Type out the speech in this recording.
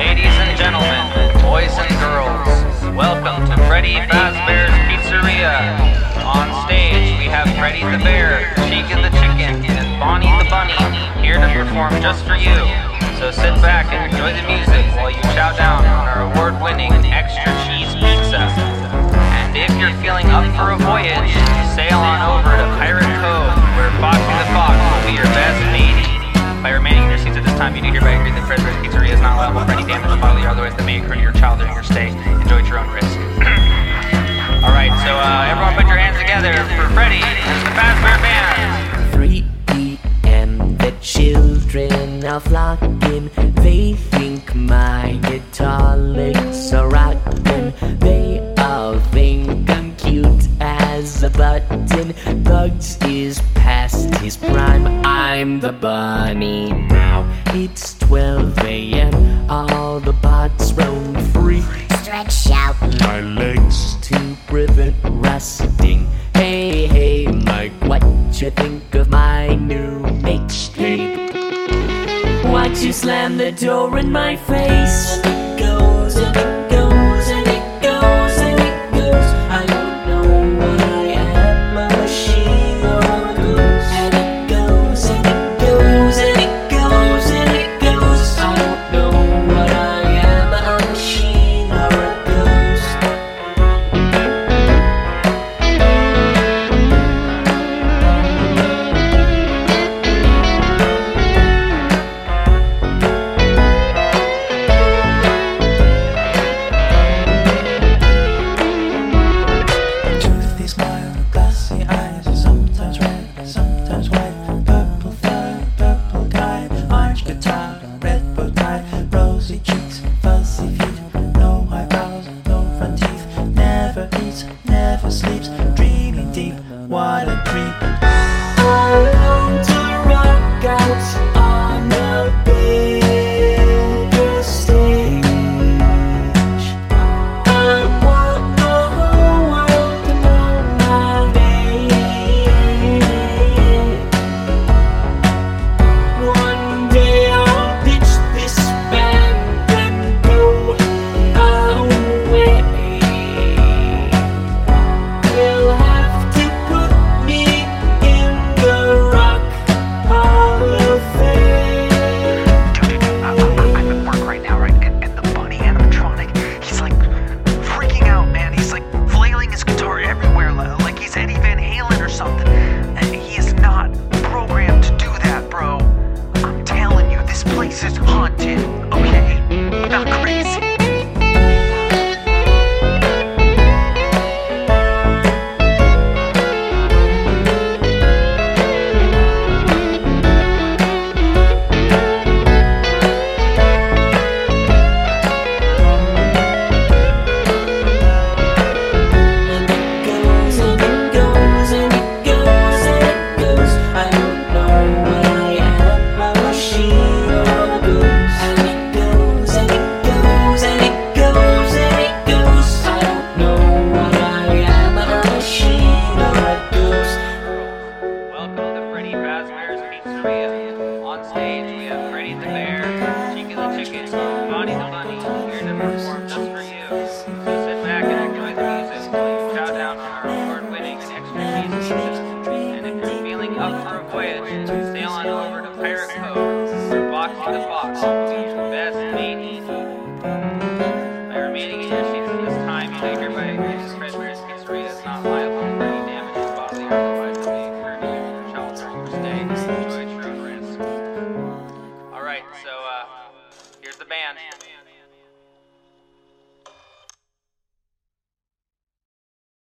Ladies and gentlemen, boys and girls, welcome to Freddy Fazbear's Pizzeria. On stage, we have Freddy the Bear, Chica the Chicken, and Bonnie the Bunny here to perform just for you. So sit back and enjoy the music while you chow down on our award-winning during your stay. Enjoy at your own risk. All right, so uh, everyone put your hands together for Freddy and the Fazbear Band. 3 p.m. The children are flocking. They think my guitar licks are rocking. They all think I'm cute as a button. Bugs is past his prime. I'm the bunny. It's 12 a.m. All the bots roam free. Stretch out my legs to prevent rusting. Hey, hey, Mike, what you think of my new mixtape? Watch you slam the door in my face. And it goes Okay. crib. On stage, we have Freddy the Bear, Chica the Chicken, Bonnie the Bunny, here to perform right, so uh, here's the band.